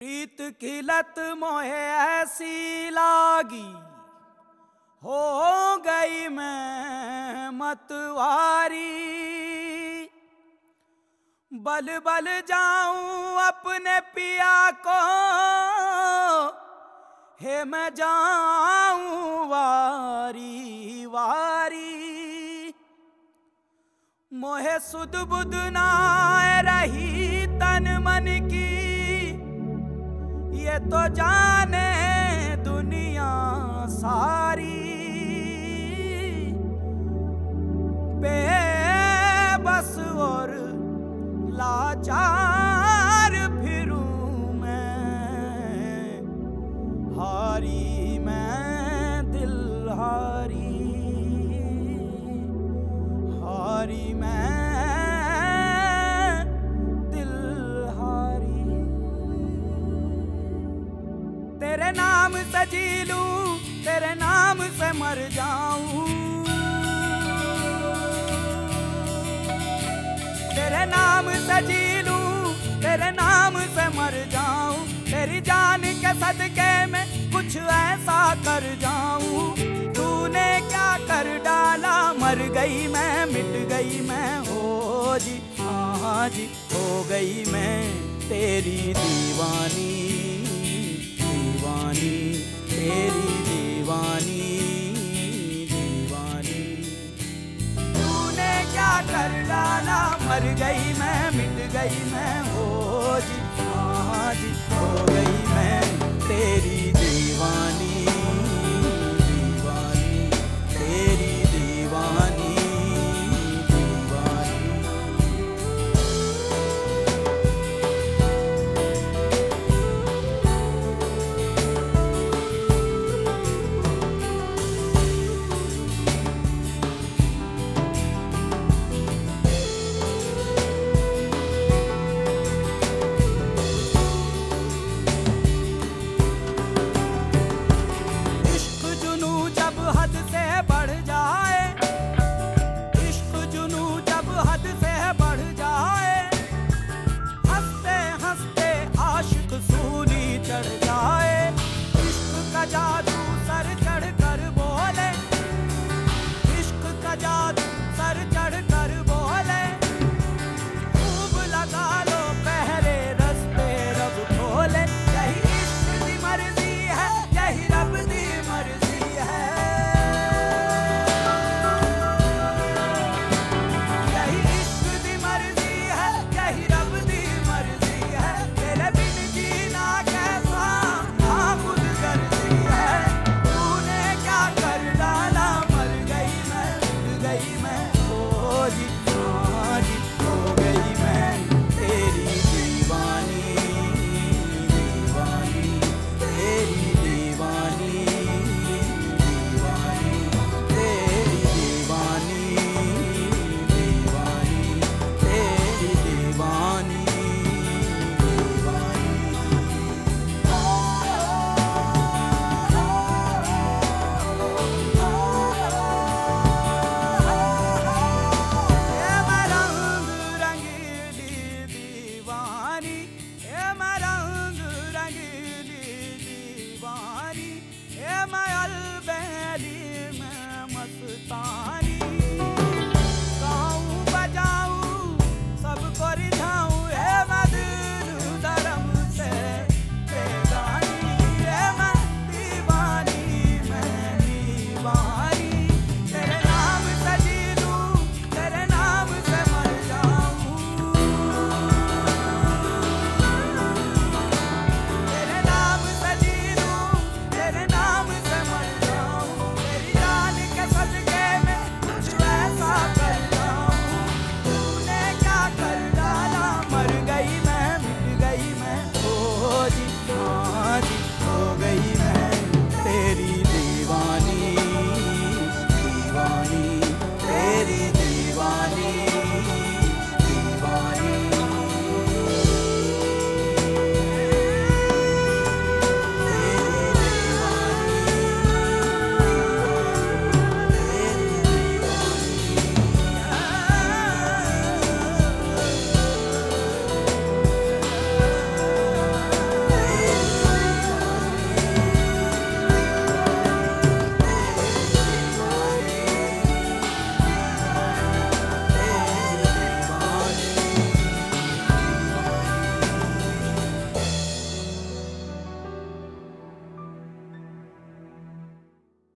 प्रीत की लत मोहे ऐसी लागी। हो गई मैं मतवारी। बल बल जाऊँ अपने पिया को, हे मैं जाऊँ वारी वारी। मोहे सुध बुध ना रही तन मन की तो जाने दुनिया सारी। बेबस और लाचार फिरूं मैं। हारी मैं, दिल हारी। हारी मैं तेरे नाम से जी लूँ, तेरे नाम से मर जाऊँ। तेरे नाम से जी लूँ, तेरे नाम से मर जाऊँ। तेरी जान के सदके में कुछ ऐसा कर जाऊँ। तूने क्या कर डाला? मर गई मैं, मिट गई मैं। हो जी हाँ जी, हो गई मैं तेरी दीवानी। तेरी तूने क्या कर डाला? मर गई मैं, मिट गई मैं हो जी हाँ जी, हो गई मैं, तेरी दीवानी।